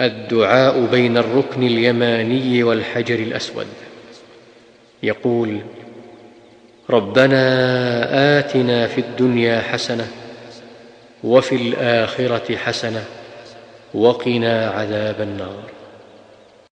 الدعاء بين الركن اليماني والحجر الأسود. يقول ربنا آتنا في الدنيا حسنة وفي الآخرة حسنة وقنا عذاب النار.